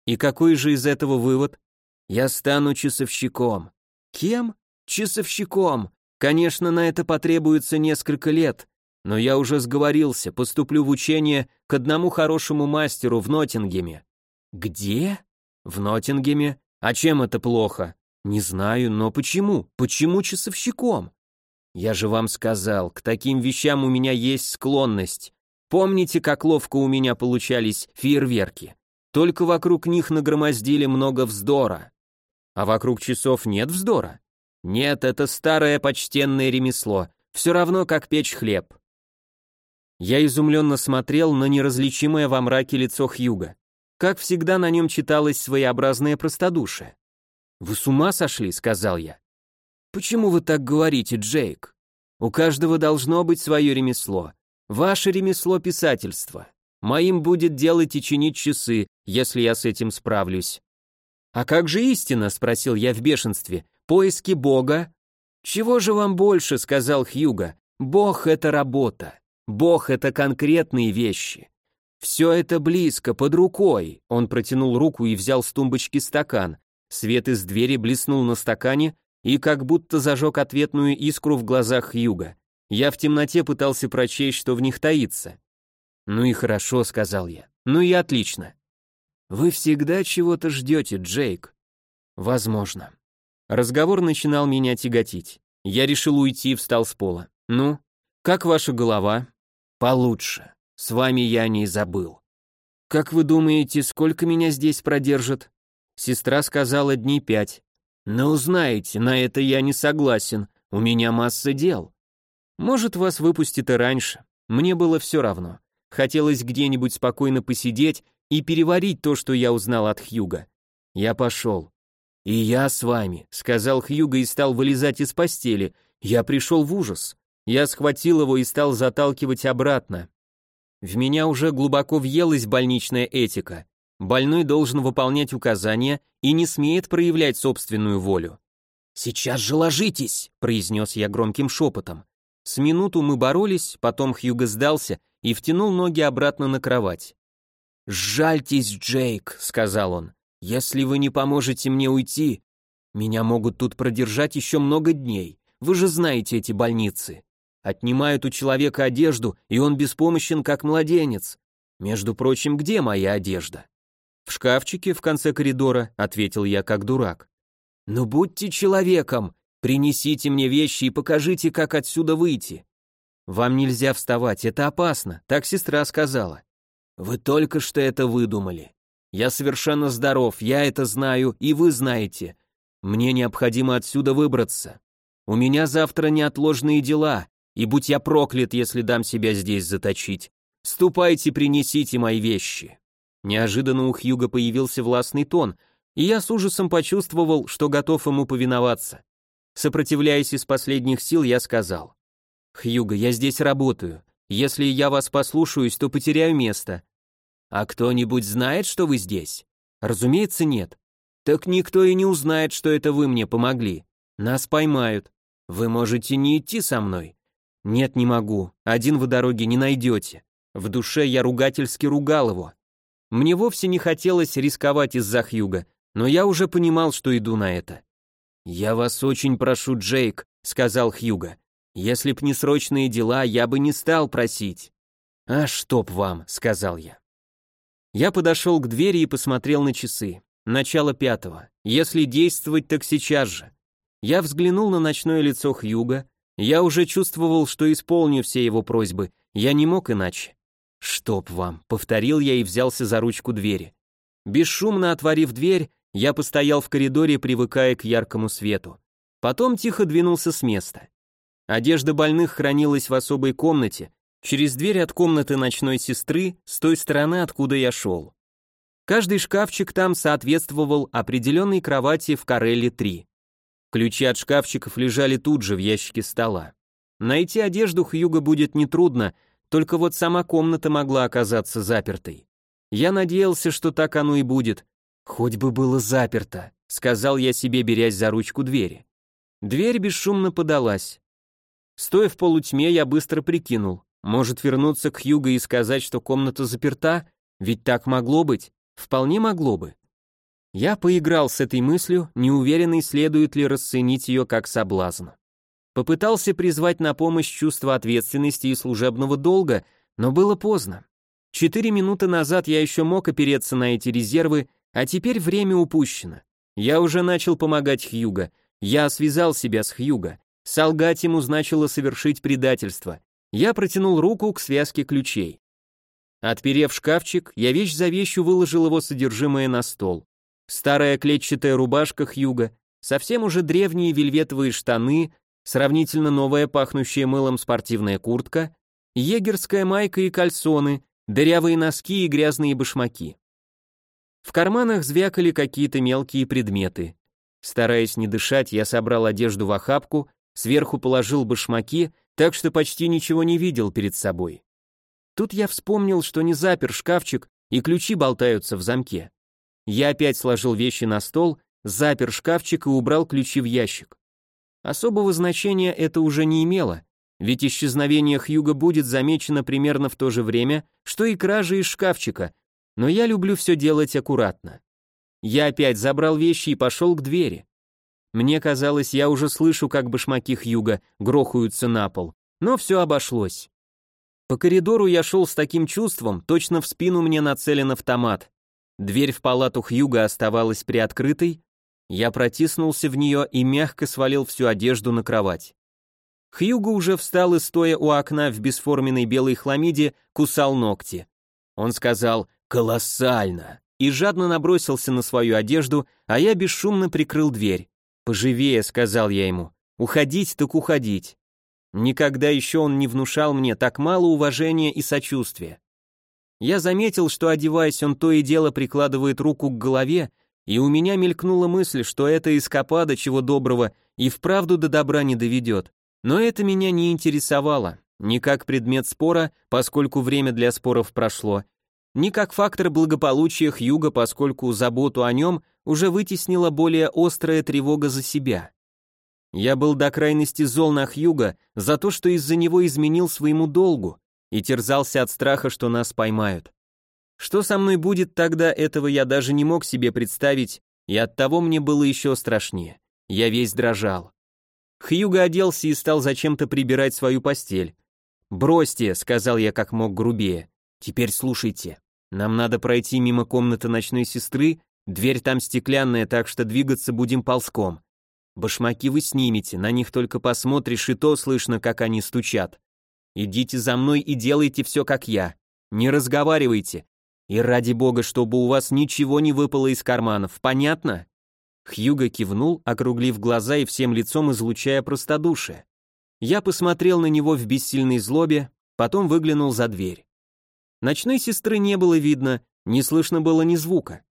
И какой же из этого вывод? Я стану часовщиком. Кем? Часовщиком. Конечно, на это потребуется несколько лет, но я уже сговорился, поступлю в учение к одному хорошему мастеру в Ноттингеме. Где? В Ноттингеме? А чем это плохо? Не знаю, но почему? Почему часовщиком? Я же вам сказал, к таким вещам у меня есть склонность. Помните, как ловко у меня получались фейерверки? Только вокруг них нагромоздили много вздора. А вокруг часов нет вздора. Нет, это старое почтенное ремесло, все равно как печь хлеб. Я изумленно смотрел на неразличимое во мраке лицо Хьюга. Как всегда на нем читалось своеобразное простодушие. «Вы с ума сошли?» — сказал я. «Почему вы так говорите, Джейк? У каждого должно быть свое ремесло. Ваше ремесло — писательство. Моим будет делать и чинить часы, если я с этим справлюсь». «А как же истина?» — спросил я в бешенстве поиски Бога. Чего же вам больше, сказал Хьюга. Бог это работа. Бог это конкретные вещи. Все это близко, под рукой. Он протянул руку и взял с тумбочки стакан. Свет из двери блеснул на стакане и как будто зажег ответную искру в глазах Хьюга. Я в темноте пытался прочесть, что в них таится. «Ну и хорошо», — сказал я. «Ну и отлично». «Вы всегда чего-то ждете, Джейк?» «Возможно». Разговор начинал меня тяготить. Я решил уйти и встал с пола. «Ну, как ваша голова?» «Получше. С вами я не забыл». «Как вы думаете, сколько меня здесь продержат?» Сестра сказала дней пять. «Ну, знаете, на это я не согласен, у меня масса дел». «Может, вас выпустят и раньше, мне было все равно. Хотелось где-нибудь спокойно посидеть и переварить то, что я узнал от Хьюга. Я пошел. «И я с вами», — сказал Хьюга и стал вылезать из постели. Я пришел в ужас. Я схватил его и стал заталкивать обратно. В меня уже глубоко въелась больничная этика. Больной должен выполнять указания и не смеет проявлять собственную волю. «Сейчас же ложитесь», — произнес я громким шепотом. С минуту мы боролись, потом Хьюго сдался и втянул ноги обратно на кровать. «Жальтесь, Джейк», — сказал он. «Если вы не поможете мне уйти, меня могут тут продержать еще много дней. Вы же знаете эти больницы. Отнимают у человека одежду, и он беспомощен, как младенец. Между прочим, где моя одежда?» «В шкафчике в конце коридора», — ответил я как дурак. «Ну будьте человеком, принесите мне вещи и покажите, как отсюда выйти». «Вам нельзя вставать, это опасно», — так сестра сказала. «Вы только что это выдумали. Я совершенно здоров, я это знаю, и вы знаете. Мне необходимо отсюда выбраться. У меня завтра неотложные дела, и будь я проклят, если дам себя здесь заточить. Ступайте, принесите мои вещи». Неожиданно у Хьюга появился властный тон, и я с ужасом почувствовал, что готов ему повиноваться. Сопротивляясь из последних сил, я сказал. «Хьюга, я здесь работаю. Если я вас послушаюсь, то потеряю место». «А кто-нибудь знает, что вы здесь?» «Разумеется, нет». «Так никто и не узнает, что это вы мне помогли. Нас поймают. Вы можете не идти со мной». «Нет, не могу. Один вы дороги не найдете». В душе я ругательски ругал его. Мне вовсе не хотелось рисковать из-за Хьюга, но я уже понимал, что иду на это. «Я вас очень прошу, Джейк», — сказал Хьюга. «Если б не срочные дела, я бы не стал просить». «А чтоб вам», — сказал я. Я подошел к двери и посмотрел на часы. Начало пятого. Если действовать, так сейчас же. Я взглянул на ночное лицо Хьюга. Я уже чувствовал, что исполню все его просьбы. Я не мог иначе. «Чтоб вам», — повторил я и взялся за ручку двери. Бесшумно отворив дверь, я постоял в коридоре, привыкая к яркому свету. Потом тихо двинулся с места. Одежда больных хранилась в особой комнате, через дверь от комнаты ночной сестры, с той стороны, откуда я шел. Каждый шкафчик там соответствовал определенной кровати в Карелле 3. Ключи от шкафчиков лежали тут же в ящике стола. Найти одежду Хьюга будет нетрудно, только вот сама комната могла оказаться запертой. Я надеялся, что так оно и будет, «Хоть бы было заперто», — сказал я себе, берясь за ручку двери. Дверь бесшумно подалась. Стоя в полутьме, я быстро прикинул. Может вернуться к Юго и сказать, что комната заперта? Ведь так могло быть. Вполне могло бы. Я поиграл с этой мыслью, неуверенный, следует ли расценить ее как соблазн. Попытался призвать на помощь чувство ответственности и служебного долга, но было поздно. Четыре минуты назад я еще мог опереться на эти резервы а теперь время упущено. Я уже начал помогать Хьюга. Я связал себя с Хьюга. Солгать ему значило совершить предательство. Я протянул руку к связке ключей. Отперев шкафчик, я вещь за вещью выложил его содержимое на стол. Старая клетчатая рубашка Хьюга, совсем уже древние вельветовые штаны, сравнительно новая пахнущая мылом спортивная куртка, егерская майка и кальсоны, дырявые носки и грязные башмаки. В карманах звякали какие-то мелкие предметы. Стараясь не дышать, я собрал одежду в охапку, сверху положил башмаки, так что почти ничего не видел перед собой. Тут я вспомнил, что не запер шкафчик, и ключи болтаются в замке. Я опять сложил вещи на стол, запер шкафчик и убрал ключи в ящик. Особого значения это уже не имело, ведь исчезновение Хьюга будет замечено примерно в то же время, что и кража из шкафчика, но я люблю все делать аккуратно. Я опять забрал вещи и пошел к двери. Мне казалось, я уже слышу, как башмаки Хьюга грохаются на пол, но все обошлось. По коридору я шел с таким чувством, точно в спину мне нацелен автомат. Дверь в палату Хьюга оставалась приоткрытой, я протиснулся в нее и мягко свалил всю одежду на кровать. Хьюго уже встал и, стоя у окна в бесформенной белой хламиде, кусал ногти. Он сказал «Колоссально!» и жадно набросился на свою одежду, а я бесшумно прикрыл дверь. «Поживее», — сказал я ему, — «уходить так уходить». Никогда еще он не внушал мне так мало уважения и сочувствия. Я заметил, что, одеваясь, он то и дело прикладывает руку к голове, и у меня мелькнула мысль, что это эскапада чего доброго и вправду до добра не доведет. Но это меня не интересовало, ни как предмет спора, поскольку время для споров прошло, ни как фактор благополучия Хьюга, поскольку заботу о нем уже вытеснила более острая тревога за себя. Я был до крайности зол на Хьюга за то, что из-за него изменил своему долгу, и терзался от страха, что нас поймают. Что со мной будет тогда, этого я даже не мог себе представить, и оттого мне было еще страшнее. Я весь дрожал. Хьюга оделся и стал зачем-то прибирать свою постель. «Бросьте», — сказал я как мог грубее. «Теперь слушайте. Нам надо пройти мимо комнаты ночной сестры, дверь там стеклянная, так что двигаться будем ползком. Башмаки вы снимете, на них только посмотришь, и то слышно, как они стучат. Идите за мной и делайте все, как я. Не разговаривайте. И ради бога, чтобы у вас ничего не выпало из карманов, понятно?» Хьюго кивнул, округлив глаза и всем лицом излучая простодушие. Я посмотрел на него в бессильной злобе, потом выглянул за дверь. Ночной сестры не было видно, не слышно было ни звука.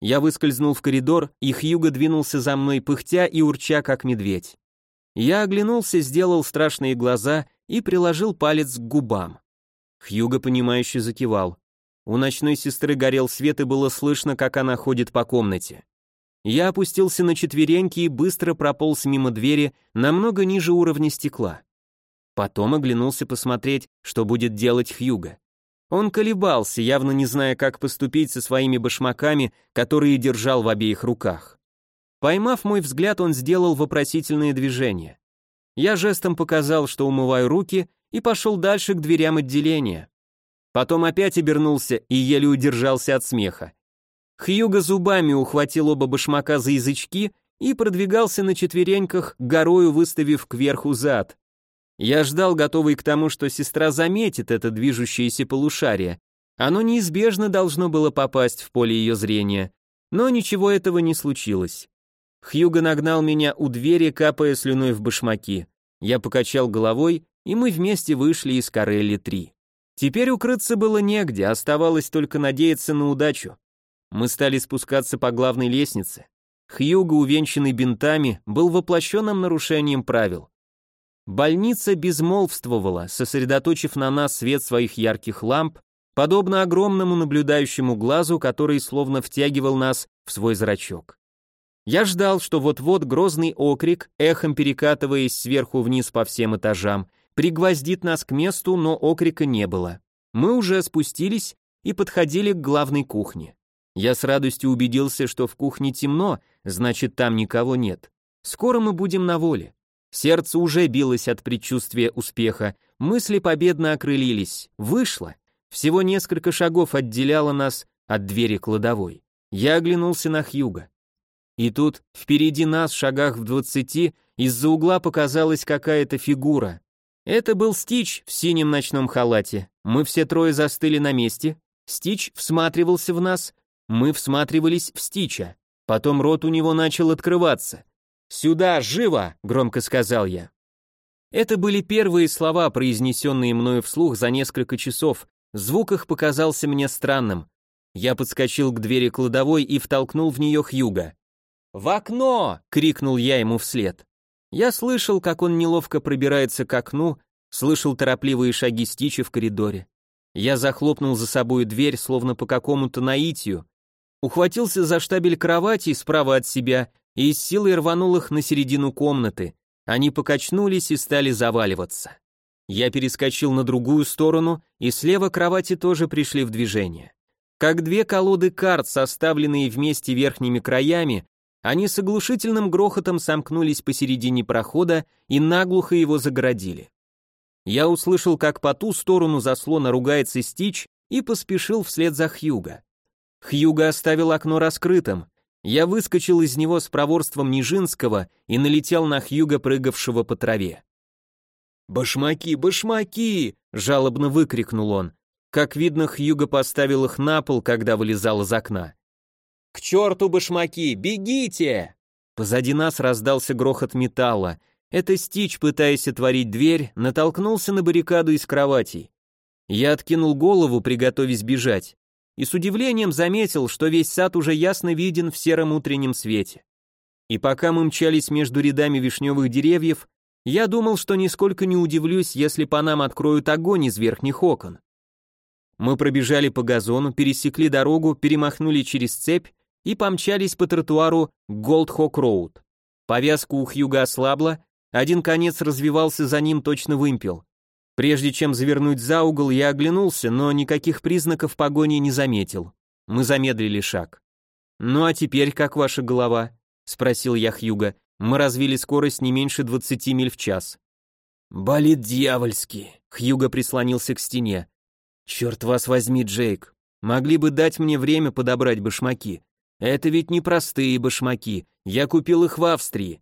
Я выскользнул в коридор, и Хьюго двинулся за мной, пыхтя и урча, как медведь. Я оглянулся, сделал страшные глаза и приложил палец к губам. Хьюго, понимающе закивал. У ночной сестры горел свет, и было слышно, как она ходит по комнате. Я опустился на четвереньки и быстро прополз мимо двери намного ниже уровня стекла. Потом оглянулся посмотреть, что будет делать Хьюго. Он колебался, явно не зная, как поступить со своими башмаками, которые держал в обеих руках. Поймав мой взгляд, он сделал вопросительное движение. Я жестом показал, что умываю руки, и пошел дальше к дверям отделения. Потом опять обернулся и еле удержался от смеха. Хьюго зубами ухватил оба башмака за язычки и продвигался на четвереньках, горою выставив кверху зад. Я ждал, готовый к тому, что сестра заметит это движущееся полушарие. Оно неизбежно должно было попасть в поле ее зрения. Но ничего этого не случилось. Хьюго нагнал меня у двери, капая слюной в башмаки. Я покачал головой, и мы вместе вышли из Карелли-3. Теперь укрыться было негде, оставалось только надеяться на удачу. Мы стали спускаться по главной лестнице. Хьюго, увенчанный бинтами, был воплощенным нарушением правил. Больница безмолвствовала, сосредоточив на нас свет своих ярких ламп, подобно огромному наблюдающему глазу, который словно втягивал нас в свой зрачок. Я ждал, что вот-вот грозный окрик, эхом перекатываясь сверху вниз по всем этажам, пригвоздит нас к месту, но окрика не было. Мы уже спустились и подходили к главной кухне. Я с радостью убедился, что в кухне темно, значит там никого нет. Скоро мы будем на воле. Сердце уже билось от предчувствия успеха, мысли победно окрылились. Вышло. Всего несколько шагов отделяло нас от двери кладовой. Я оглянулся на Хьюга. И тут, впереди нас, в шагах в двадцати, из-за угла показалась какая-то фигура. Это был Стич в синем ночном халате. Мы все трое застыли на месте. Стич всматривался в нас, мы всматривались в Стича. Потом рот у него начал открываться. «Сюда, живо!» — громко сказал я. Это были первые слова, произнесенные мною вслух за несколько часов. Звук их показался мне странным. Я подскочил к двери кладовой и втолкнул в нее Хьюга. «В окно!» — крикнул я ему вслед. Я слышал, как он неловко пробирается к окну, слышал торопливые шаги Стича в коридоре. Я захлопнул за собой дверь, словно по какому-то наитию, ухватился за штабель кровати справа от себя и с силой рванул их на середину комнаты. Они покачнулись и стали заваливаться. Я перескочил на другую сторону, и слева кровати тоже пришли в движение. Как две колоды карт, составленные вместе верхними краями, они с оглушительным грохотом сомкнулись посередине прохода и наглухо его загородили. Я услышал, как по ту сторону заслона ругается Стич и поспешил вслед за Хьюга. Хьюга оставил окно раскрытым, я выскочил из него с проворством Нижинского и налетел на Хьюга, прыгавшего по траве. «Башмаки, башмаки!» — жалобно выкрикнул он. Как видно, Хьюго поставил их на пол, когда вылезал из окна. «К черту башмаки! Бегите!» Позади нас раздался грохот металла. Это Стич, пытаясь отворить дверь, натолкнулся на баррикаду из кроватей. Я откинул голову, приготовясь бежать, и с удивлением заметил, что весь сад уже ясно виден в сером утреннем свете. И пока мы мчались между рядами вишневых деревьев, я думал, что нисколько не удивлюсь, если по нам откроют огонь из верхних окон. Мы пробежали по газону, пересекли дорогу, перемахнули через цепь и помчались по тротуару Голдхок-Роуд. Повязка у Хьюго ослабла, один конец развевался за ним точно вымпел. Прежде чем завернуть за угол, я оглянулся, но никаких признаков погони не заметил. Мы замедлили шаг. «Ну а теперь как ваша голова?» — спросил я Хьюго. Мы развили скорость не меньше 20 миль в час. «Болит дьявольски», — Хьюго прислонился к стене. «Черт вас возьми, Джейк, могли бы дать мне время подобрать башмаки. Это ведь не простые башмаки, я купил их в Австрии».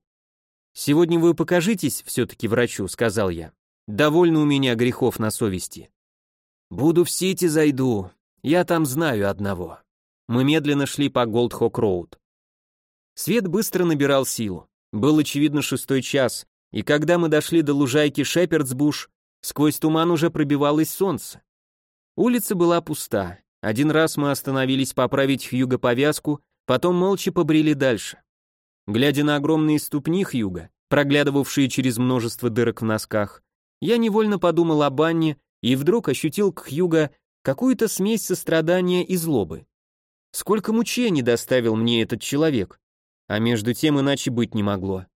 «Сегодня вы покажетесь все-таки врачу», — сказал я. Довольно у меня грехов на совести. Буду в Сити зайду. Я там знаю одного. Мы медленно шли по Голдхок-Роуд. Свет быстро набирал силу. Был очевидно шестой час, и когда мы дошли до лужайки Шепердсбуш, сквозь туман уже пробивалось солнце. Улица была пуста. Один раз мы остановились поправить Хьюга повязку, потом молча побрели дальше. Глядя на огромные ступни Хьюга, проглядывавшие через множество дырок в носках, я невольно подумал о Банне и вдруг ощутил к Хьюга какую-то смесь сострадания и злобы. Сколько мучений доставил мне этот человек, а между тем иначе быть не могло.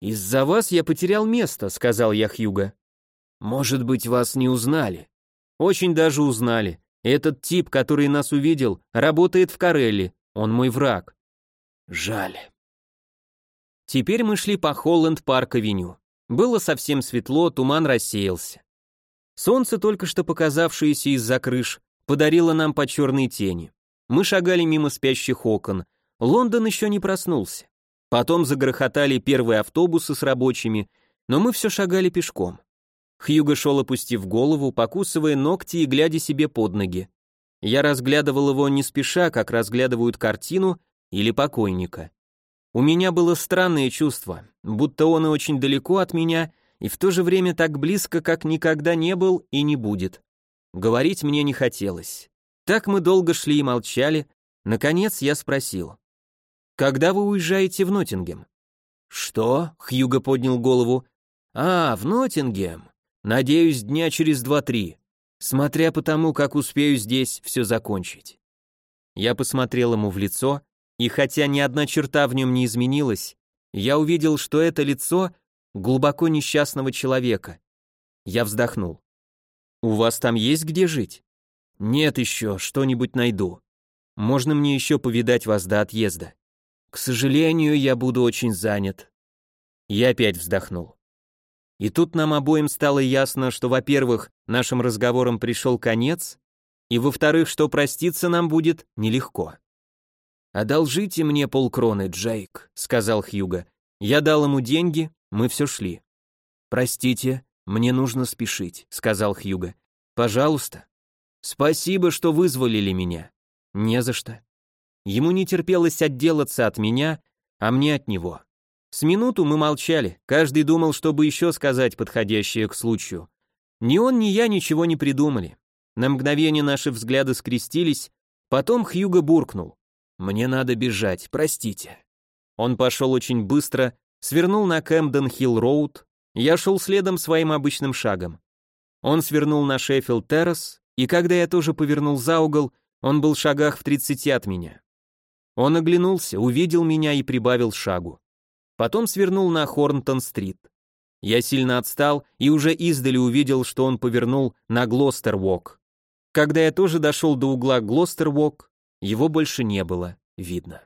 «Из-за вас я потерял место», — сказал я Хьюга. «Может быть, вас не узнали?» «Очень даже узнали. Этот тип, который нас увидел, работает в Карелли. Он мой враг». «Жаль». Теперь мы шли по Холланд-парк-авеню. Было совсем светло, туман рассеялся. Солнце, только что показавшееся из-за крыш, подарило нам по черной тени. Мы шагали мимо спящих окон. Лондон еще не проснулся. Потом загрохотали первые автобусы с рабочими, но мы все шагали пешком. Хьюго шел, опустив голову, покусывая ногти и глядя себе под ноги. Я разглядывал его не спеша, как разглядывают картину или покойника. У меня было странное чувство, будто он и очень далеко от меня, и в то же время так близко, как никогда не был и не будет. Говорить мне не хотелось. Так мы долго шли и молчали. Наконец я спросил. «Когда вы уезжаете в Ноттингем?» «Что?» — Хьюго поднял голову. «А, в Ноттингем. Надеюсь, дня через два-три. Смотря по тому, как успею здесь все закончить». Я посмотрел ему в лицо, и хотя ни одна черта в нем не изменилась, я увидел, что это лицо глубоко несчастного человека. Я вздохнул. «У вас там есть где жить?» «Нет еще, что-нибудь найду. Можно мне еще повидать вас до отъезда?» «К сожалению, я буду очень занят». Я опять вздохнул. И тут нам обоим стало ясно, что, во-первых, нашим разговорам пришел конец, и, во-вторых, что проститься нам будет нелегко. «Одолжите мне полкроны, Джейк», — сказал Хьюго. Я дал ему деньги, мы все шли. «Простите, мне нужно спешить», — сказал Хьюго. «Пожалуйста». «Спасибо, что вызволили меня». «Не за что». Ему не терпелось отделаться от меня, а мне от него. С минуту мы молчали, каждый думал, чтобы еще сказать подходящее к случаю. Ни он, ни я ничего не придумали. На мгновение наши взгляды скрестились, потом Хьюго буркнул. «Мне надо бежать, простите». Он пошел очень быстро, свернул на Кэмден-Хилл-Роуд, я шел следом своим обычным шагом. Он свернул на Шеффилд-Террас, и когда я тоже повернул за угол, он был в шагах в 30 от меня. Он оглянулся, увидел меня и прибавил шагу. Потом свернул на Хорнтон-стрит. Я сильно отстал и уже издали увидел, что он повернул на Глостер-Вок. Когда я тоже дошел до угла Глостер-Вок, его больше не было видно.